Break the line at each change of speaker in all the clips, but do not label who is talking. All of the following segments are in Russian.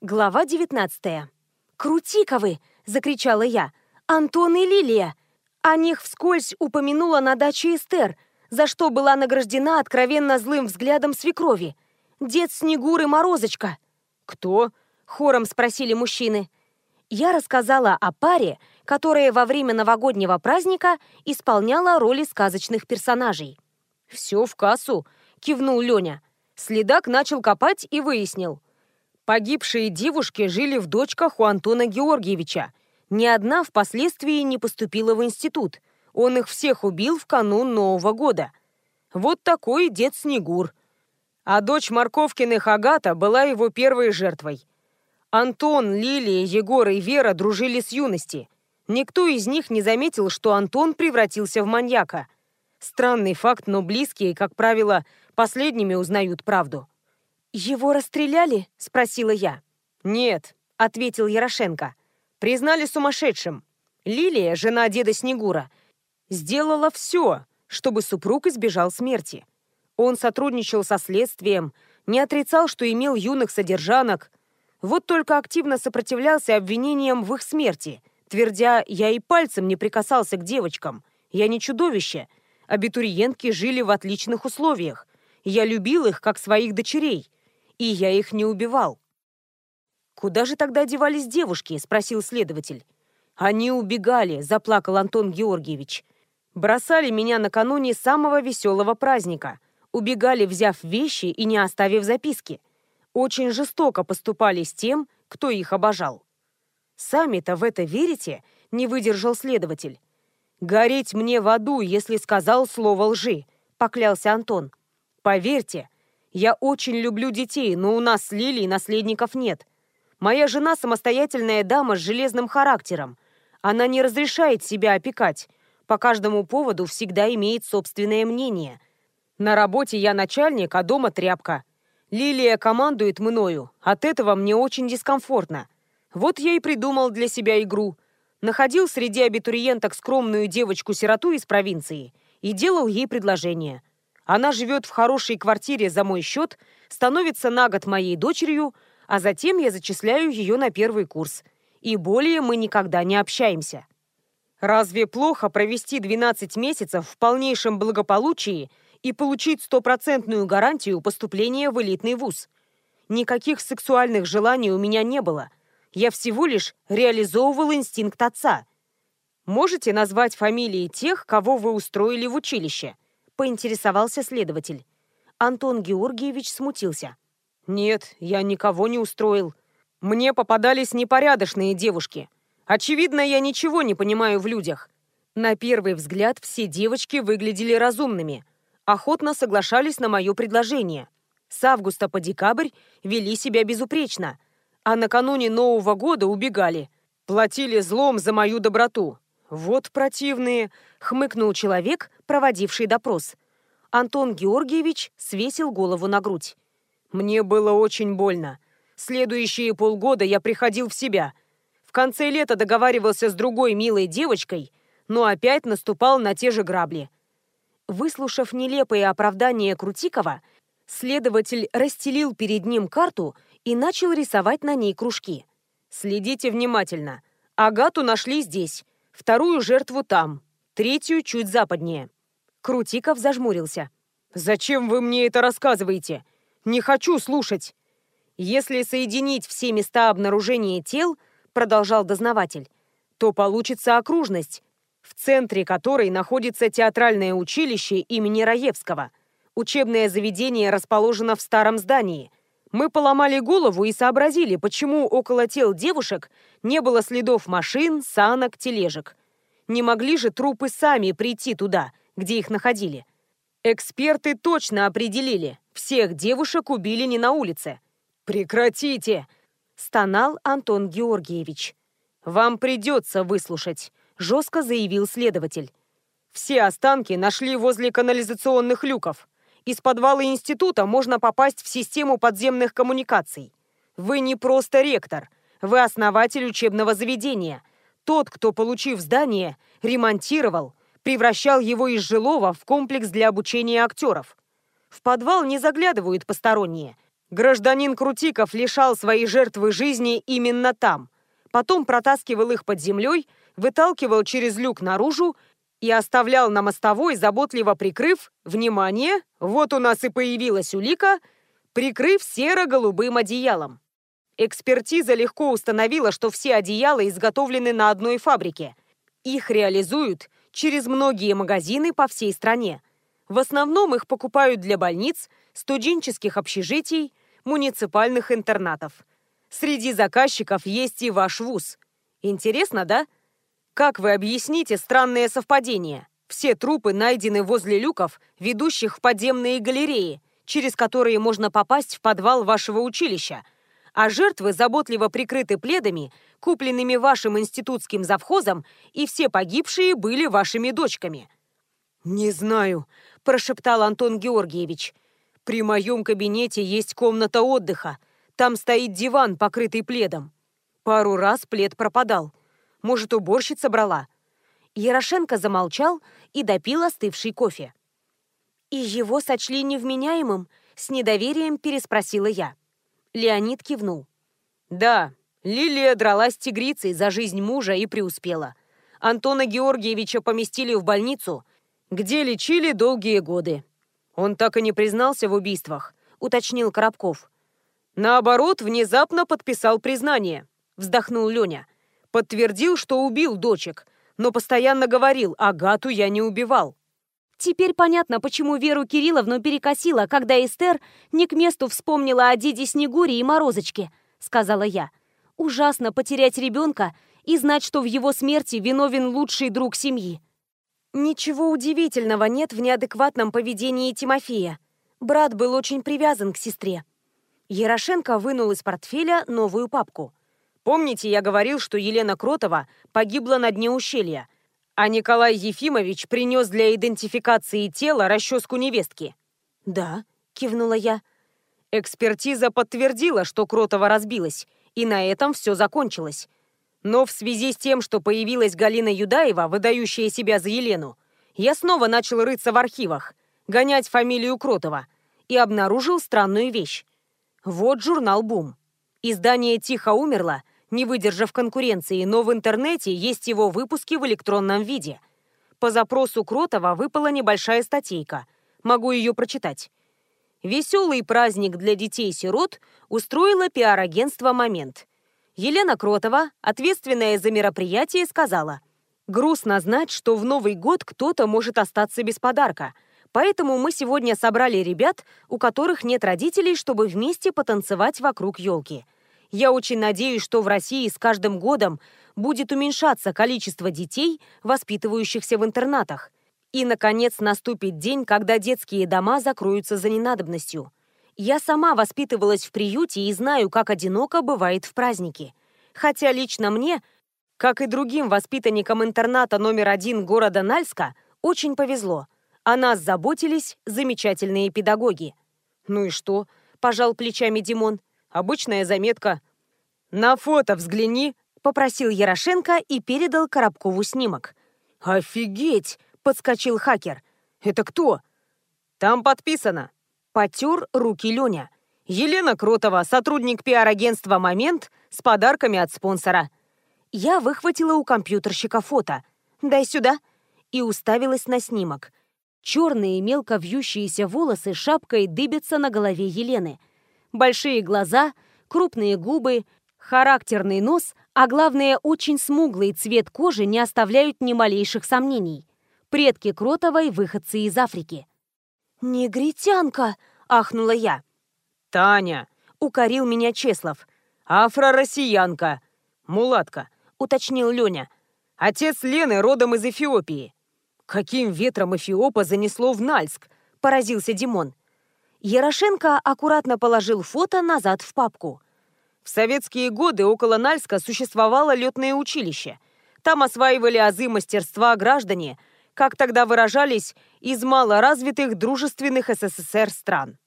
Глава 19. «Крутиковы!» — закричала я. «Антон и Лилия!» О них вскользь упомянула на даче Эстер, за что была награждена откровенно злым взглядом свекрови. «Дед Снегур и Морозочка!»
«Кто?»
— хором спросили мужчины. Я рассказала о паре, которая во время новогоднего праздника исполняла роли сказочных персонажей.
«Все в кассу», — кивнул Леня. Следак начал копать и выяснил. Погибшие девушки жили в дочках у Антона Георгиевича. Ни одна впоследствии не поступила в институт. Он их всех убил в канун Нового года. Вот такой дед Снегур. А дочь Марковкиных Агата была его первой жертвой. Антон, Лилия, Егор и Вера дружили с юности. Никто из них не заметил, что Антон превратился в маньяка. Странный факт, но близкие, как правило, последними узнают правду.
«Его расстреляли?» – спросила я.
«Нет», – ответил Ярошенко. «Признали сумасшедшим. Лилия, жена деда Снегура, сделала все, чтобы супруг избежал смерти. Он сотрудничал со следствием, не отрицал, что имел юных содержанок. Вот только активно сопротивлялся обвинениям в их смерти – твердя, я и пальцем не прикасался к девочкам. Я не чудовище. Абитуриентки жили в отличных условиях. Я любил их, как своих дочерей. И я их не убивал. «Куда же тогда девались девушки?» – спросил следователь. «Они убегали», – заплакал Антон Георгиевич. «Бросали меня накануне самого веселого праздника. Убегали, взяв вещи и не оставив записки. Очень жестоко поступали с тем, кто их обожал». «Сами-то в это верите?» — не выдержал следователь. «Гореть мне в аду, если сказал слово лжи», — поклялся Антон. «Поверьте, я очень люблю детей, но у нас с Лилией наследников нет. Моя жена самостоятельная дама с железным характером. Она не разрешает себя опекать. По каждому поводу всегда имеет собственное мнение. На работе я начальник, а дома тряпка. Лилия командует мною. От этого мне очень дискомфортно. Вот я и придумал для себя игру. Находил среди абитуриенток скромную девочку-сироту из провинции и делал ей предложение. Она живет в хорошей квартире за мой счет, становится на год моей дочерью, а затем я зачисляю ее на первый курс. И более мы никогда не общаемся. Разве плохо провести 12 месяцев в полнейшем благополучии и получить стопроцентную гарантию поступления в элитный вуз? Никаких сексуальных желаний у меня не было – я всего лишь реализовывал инстинкт отца. Можете назвать фамилии тех, кого вы устроили в училище? Поинтересовался следователь. Антон Георгиевич смутился. Нет, я никого не устроил. Мне попадались непорядочные девушки. Очевидно, я ничего не понимаю в людях. На первый взгляд все девочки выглядели разумными. Охотно соглашались на мое предложение. С августа по декабрь вели себя безупречно – а накануне Нового года убегали. Платили злом за мою доброту. Вот противные, хмыкнул человек, проводивший допрос. Антон Георгиевич свесил голову на грудь. Мне было очень больно. Следующие полгода я приходил в себя. В конце лета договаривался с другой милой девочкой, но опять наступал на те же грабли. Выслушав нелепые оправдания Крутикова, следователь расстелил перед ним карту и начал рисовать на ней кружки. «Следите внимательно. Агату нашли здесь, вторую жертву там, третью чуть западнее». Крутиков зажмурился. «Зачем вы мне это рассказываете? Не хочу слушать!» «Если соединить все места обнаружения тел, — продолжал дознаватель, — то получится окружность, в центре которой находится театральное училище имени Раевского. Учебное заведение расположено в старом здании — мы поломали голову и сообразили, почему около тел девушек не было следов машин, санок, тележек. Не могли же трупы сами прийти туда, где их находили. Эксперты точно определили, всех девушек убили не на улице. «Прекратите!» – стонал Антон Георгиевич. «Вам придется выслушать», – жестко заявил следователь. «Все останки нашли возле канализационных люков. Из подвала института можно попасть в систему подземных коммуникаций. Вы не просто ректор, вы основатель учебного заведения. Тот, кто, получив здание, ремонтировал, превращал его из жилого в комплекс для обучения актеров. В подвал не заглядывают посторонние. Гражданин Крутиков лишал своей жертвы жизни именно там. Потом протаскивал их под землей, выталкивал через люк наружу и оставлял на мостовой, заботливо прикрыв, внимание, вот у нас и появилась улика, прикрыв серо-голубым одеялом. Экспертиза легко установила, что все одеяла изготовлены на одной фабрике. Их реализуют через многие магазины по всей стране. В основном их покупают для больниц, студенческих общежитий, муниципальных интернатов. Среди заказчиков есть и ваш вуз. Интересно, да? Как вы объясните странное совпадение? Все трупы найдены возле люков, ведущих в подземные галереи, через которые можно попасть в подвал вашего училища, а жертвы заботливо прикрыты пледами, купленными вашим институтским завхозом, и все погибшие были вашими дочками. «Не знаю», – прошептал Антон Георгиевич. «При моем кабинете есть комната отдыха. Там стоит диван, покрытый пледом. Пару раз плед пропадал. Может, уборщица брала?»
Ярошенко замолчал и допил остывший кофе. «И его сочли невменяемым?» — с недоверием переспросила я. Леонид кивнул.
«Да, Лилия дралась с тигрицей за жизнь мужа и преуспела. Антона Георгиевича поместили в больницу, где лечили долгие годы. Он так и не признался в убийствах», — уточнил Коробков. «Наоборот, внезапно подписал признание», — вздохнул Леня. Подтвердил, что убил дочек, но постоянно говорил, Агату я не убивал.
Теперь понятно, почему Веру Кирилловну перекосила, когда Эстер не к месту вспомнила о деде Снегуре и Морозочке, сказала я. Ужасно потерять ребенка и знать, что в его смерти виновен лучший друг семьи. Ничего удивительного нет в неадекватном поведении Тимофея. Брат был очень привязан к сестре. Ярошенко вынул из портфеля новую папку.
Помните, я говорил, что Елена Кротова погибла на дне ущелья, а Николай Ефимович принес для идентификации тела расческу невестки?
Да, кивнула я.
Экспертиза подтвердила, что Кротова разбилась, и на этом все закончилось. Но в связи с тем, что появилась Галина Юдаева, выдающая себя за Елену, я снова начал рыться в архивах, гонять фамилию Кротова, и обнаружил странную вещь. Вот журнал «Бум». Издание «Тихо умерло» не выдержав конкуренции, но в интернете есть его выпуски в электронном виде. По запросу Кротова выпала небольшая статейка. Могу ее прочитать. Веселый праздник для детей-сирот устроило пиар-агентство «Момент». Елена Кротова, ответственная за мероприятие, сказала, «Грустно знать, что в Новый год кто-то может остаться без подарка, поэтому мы сегодня собрали ребят, у которых нет родителей, чтобы вместе потанцевать вокруг елки». Я очень надеюсь, что в России с каждым годом будет уменьшаться количество детей, воспитывающихся в интернатах. И, наконец, наступит день, когда детские дома закроются за ненадобностью. Я сама воспитывалась в приюте и знаю, как одиноко бывает в праздники. Хотя лично мне, как и другим воспитанникам интерната номер один города Нальска, очень повезло. О нас заботились замечательные педагоги. «Ну и что?» – пожал плечами Димон. Обычная заметка. «На фото взгляни», — попросил Ярошенко и передал Коробкову снимок. «Офигеть!» — подскочил хакер. «Это кто?» «Там подписано». Потер руки Леня. «Елена Кротова, сотрудник пиар-агентства «Момент» с подарками от спонсора». Я выхватила у компьютерщика фото. «Дай сюда!» И уставилась на снимок. Черные мелко вьющиеся волосы шапкой дыбятся на голове Елены. Большие глаза, крупные губы, характерный нос, а главное, очень смуглый цвет кожи не оставляют ни малейших сомнений. Предки Кротовой – выходцы из Африки. «Негритянка!» – ахнула я. «Таня!» – укорил меня Чеслов. «Афро-россиянка! Мулатка!» – уточнил Леня. «Отец Лены родом из Эфиопии». «Каким ветром Эфиопа занесло в Нальск?» – поразился Димон.
Ярошенко аккуратно положил фото назад в папку.
В советские годы около Нальска существовало летное училище. Там осваивали азы мастерства граждане, как тогда выражались, из малоразвитых дружественных СССР стран.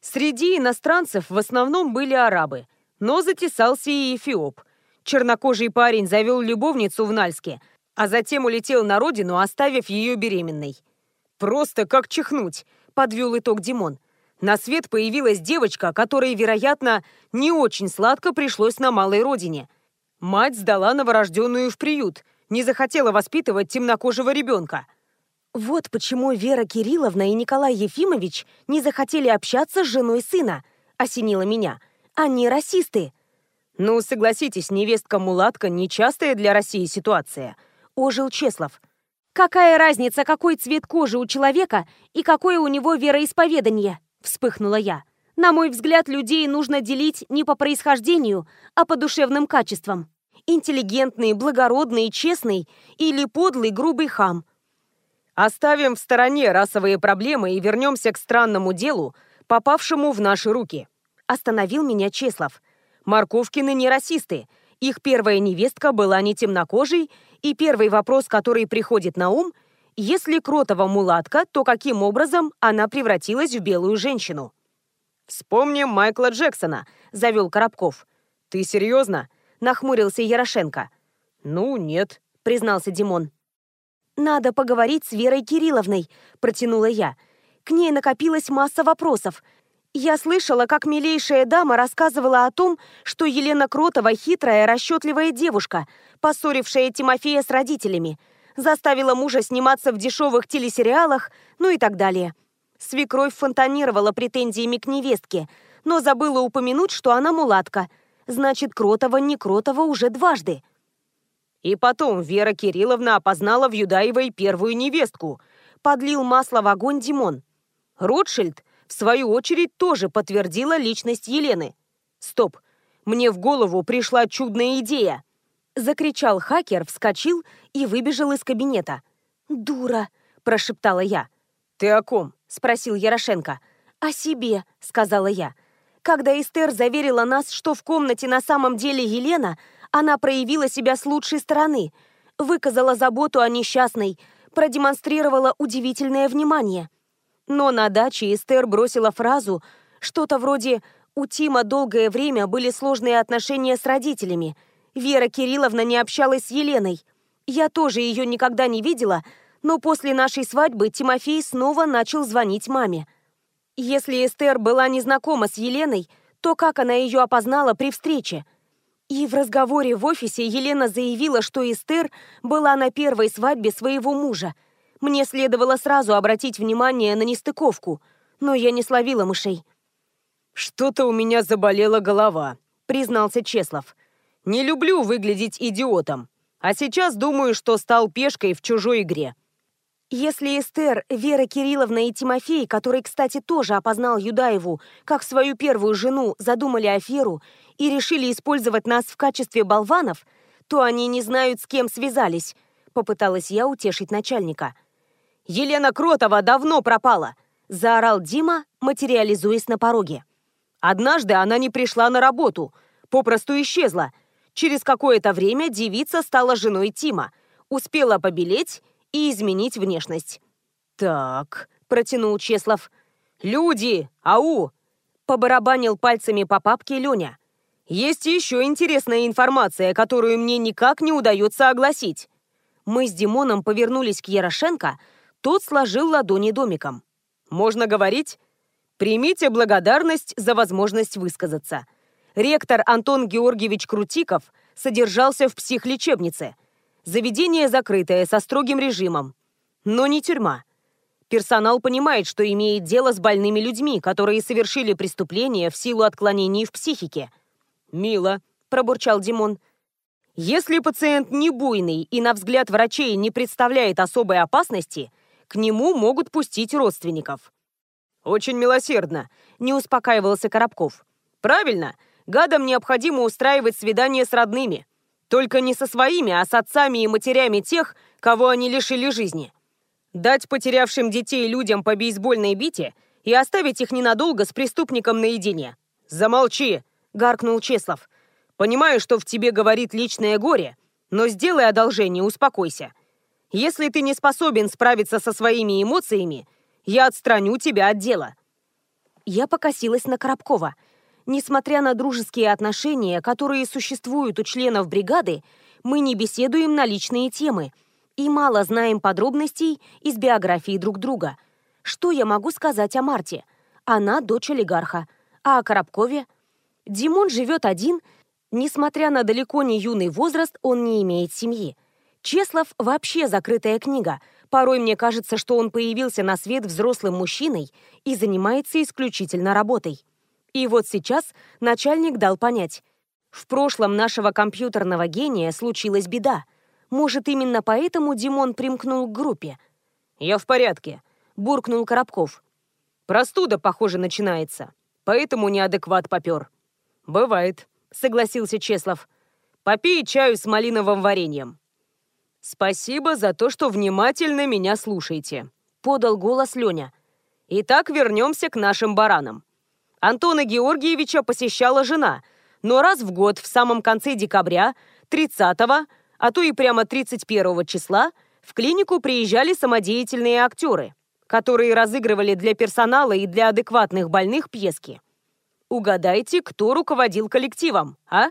Среди иностранцев в основном были арабы, но затесался и эфиоп. Чернокожий парень завел любовницу в Нальске, а затем улетел на родину, оставив ее беременной. «Просто как чихнуть», — подвел итог Димон. На свет появилась девочка, которой, вероятно, не очень сладко пришлось на малой родине. Мать сдала новорожденную в приют, не захотела воспитывать темнокожего ребенка.
Вот почему Вера Кирилловна и Николай Ефимович не захотели общаться с женой сына, осенила меня. Они расисты.
Ну, согласитесь, невестка-мулатка – нечастая для России ситуация. Ожил Чеслов.
Какая разница, какой цвет кожи у человека и какое у него вероисповедание? Вспыхнула я. На мой взгляд, людей нужно делить не по происхождению, а по душевным качествам. Интеллигентный, благородный, честный или подлый, грубый хам.
Оставим в стороне расовые проблемы и вернемся к странному делу, попавшему в наши руки. Остановил меня Чеслов. Морковкины не расисты. Их первая невестка была не темнокожей, и первый вопрос, который приходит на ум, если Кротова мулатка, то каким образом она превратилась в белую женщину? «Вспомним Майкла Джексона», — завел Коробков. «Ты серьезно?» — нахмурился Ярошенко. «Ну, нет», — признался Димон.
«Надо поговорить с Верой Кирилловной», — протянула я. К ней накопилась масса вопросов. Я слышала, как милейшая дама рассказывала о том, что Елена Кротова хитрая, расчетливая девушка, поссорившая Тимофея с родителями, заставила мужа сниматься в дешевых телесериалах, ну и так далее. Свекровь фонтанировала претензиями к невестке, но забыла упомянуть, что она мулатка. Значит, Кротова не Кротова уже дважды.
И потом Вера Кирилловна опознала в Юдаевой первую невестку. Подлил масло в огонь Димон. Ротшильд, в свою очередь, тоже подтвердила личность Елены. Стоп, мне в голову пришла чудная идея. Закричал хакер, вскочил и выбежал из кабинета.
«Дура!» – прошептала я.
«Ты о ком?»
– спросил Ярошенко. «О себе», – сказала я. Когда Эстер заверила нас, что в комнате на самом деле Елена, она проявила себя с лучшей стороны, выказала заботу о несчастной, продемонстрировала удивительное внимание. Но на даче Эстер бросила фразу, что-то вроде «У Тима долгое время были сложные отношения с родителями», Вера Кирилловна не общалась с Еленой. Я тоже ее никогда не видела, но после нашей свадьбы Тимофей снова начал звонить маме. Если Эстер была не знакома с Еленой, то как она ее опознала при встрече? И в разговоре в офисе Елена заявила, что Эстер была на первой свадьбе своего мужа. Мне следовало сразу обратить внимание на нестыковку, но я не словила мышей.
«Что-то у меня заболела голова», — признался Чеслов. Не люблю выглядеть идиотом. А сейчас думаю, что стал пешкой в чужой игре.
Если Эстер, Вера Кирилловна и Тимофей, который, кстати, тоже опознал Юдаеву, как свою первую жену, задумали аферу и решили использовать нас в качестве болванов, то они не знают, с кем связались, попыталась я утешить начальника.
«Елена Кротова давно пропала!» – заорал Дима, материализуясь на пороге. «Однажды она не пришла на работу, попросту исчезла, Через какое-то время девица стала женой Тима, успела побелеть и изменить внешность. «Так», — протянул Чеслов. «Люди! Ау!» — побарабанил пальцами по папке Леня. «Есть еще интересная информация, которую мне никак не удается огласить». Мы с Димоном повернулись к Ярошенко, тот сложил ладони домиком. «Можно говорить?» «Примите благодарность за возможность высказаться» ректор Антон Георгиевич Крутиков содержался в психлечебнице. Заведение закрытое, со строгим режимом. Но не тюрьма. Персонал понимает, что имеет дело с больными людьми, которые совершили преступление в силу отклонений в психике. «Мило», – пробурчал Димон. «Если пациент не буйный и, на взгляд врачей, не представляет особой опасности, к нему могут пустить родственников». «Очень милосердно», – не успокаивался Коробков. «Правильно, Гадам необходимо устраивать свидания с родными. Только не со своими, а с отцами и матерями тех, кого они лишили жизни. Дать потерявшим детей людям по бейсбольной бите и оставить их ненадолго с преступником наедине. «Замолчи!» — гаркнул Чеслов. «Понимаю, что в тебе говорит личное горе, но сделай одолжение, успокойся. Если ты не способен справиться со своими эмоциями, я отстраню тебя от дела».
Я покосилась на Коробкова — Несмотря на дружеские отношения, которые существуют у членов бригады, мы не беседуем на личные темы и мало знаем подробностей из биографии друг друга. Что я могу сказать о Марте? Она дочь олигарха. А о Коробкове? Димон живет один. Несмотря на далеко не юный возраст, он не имеет семьи. Чеслов вообще закрытая книга. Порой мне кажется, что он появился на свет взрослым мужчиной и занимается исключительно работой. И вот сейчас начальник дал понять. В прошлом нашего компьютерного гения случилась беда. Может, именно поэтому Димон примкнул к группе?
«Я в порядке», — буркнул Коробков. «Простуда, похоже, начинается, поэтому неадекват попер». «Бывает», — согласился Чеслов. «Попей чаю с малиновым вареньем». «Спасибо за то, что внимательно меня слушаете», — подал голос Леня. «Итак, вернемся к нашим баранам. Антона Георгиевича посещала жена, но раз в год в самом конце декабря, 30-го, а то и прямо 31 числа, в клинику приезжали самодеятельные актеры, которые разыгрывали для персонала и для адекватных больных пьески. Угадайте, кто руководил коллективом, а?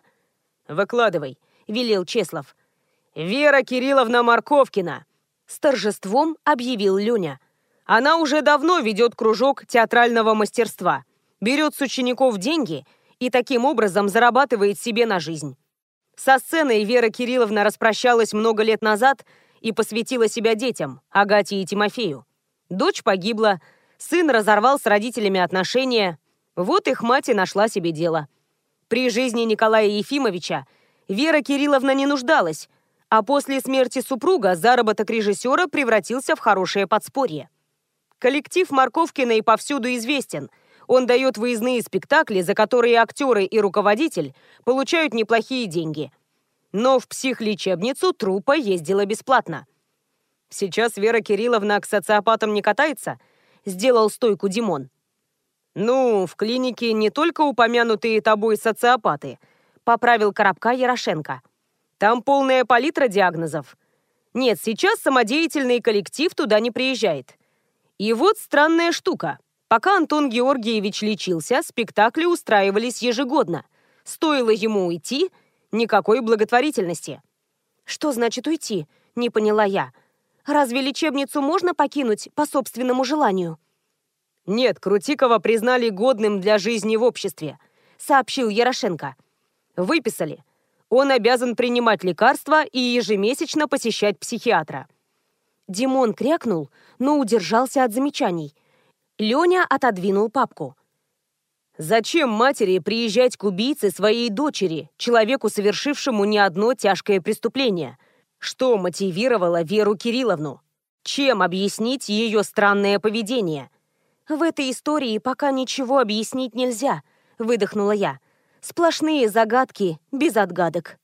«Выкладывай», — велел Чеслов. «Вера Кирилловна Марковкина!» С торжеством объявил Люня. Она уже давно ведет кружок театрального мастерства, берет с учеников деньги и таким образом зарабатывает себе на жизнь. Со сценой Вера Кирилловна распрощалась много лет назад и посвятила себя детям, Агате и Тимофею. Дочь погибла, сын разорвал с родителями отношения, вот их мать и нашла себе дело. При жизни Николая Ефимовича Вера Кирилловна не нуждалась, а после смерти супруга заработок режиссера превратился в хорошее подспорье. Коллектив Марковкиной повсюду известен. Он дает выездные спектакли, за которые актеры и руководитель получают неплохие деньги. Но в психлечебницу трупа ездила бесплатно. Сейчас Вера Кирилловна к социопатам не катается, сделал стойку Димон. Ну, в клинике не только упомянутые тобой социопаты, поправил Коробка Ярошенко. Там полная палитра диагнозов. Нет, сейчас самодеятельный коллектив туда не приезжает. И вот странная штука. Пока Антон Георгиевич лечился, спектакли устраивались ежегодно. Стоило ему уйти, никакой благотворительности.
Что значит уйти? Не поняла я. Разве лечебницу можно покинуть по собственному желанию?
Нет, Крутикова признали годным для жизни в обществе, сообщил Ярошенко. Выписали он обязан принимать лекарства и ежемесячно посещать психиатра.
Димон крякнул, но удержался от замечаний. Леня отодвинул папку.
Зачем матери приезжать к убийце своей дочери, человеку, совершившему не одно тяжкое преступление? Что мотивировало Веру Кирилловну? Чем объяснить ее странное поведение?
В этой истории пока ничего объяснить нельзя, выдохнула я. Сплошные загадки без отгадок.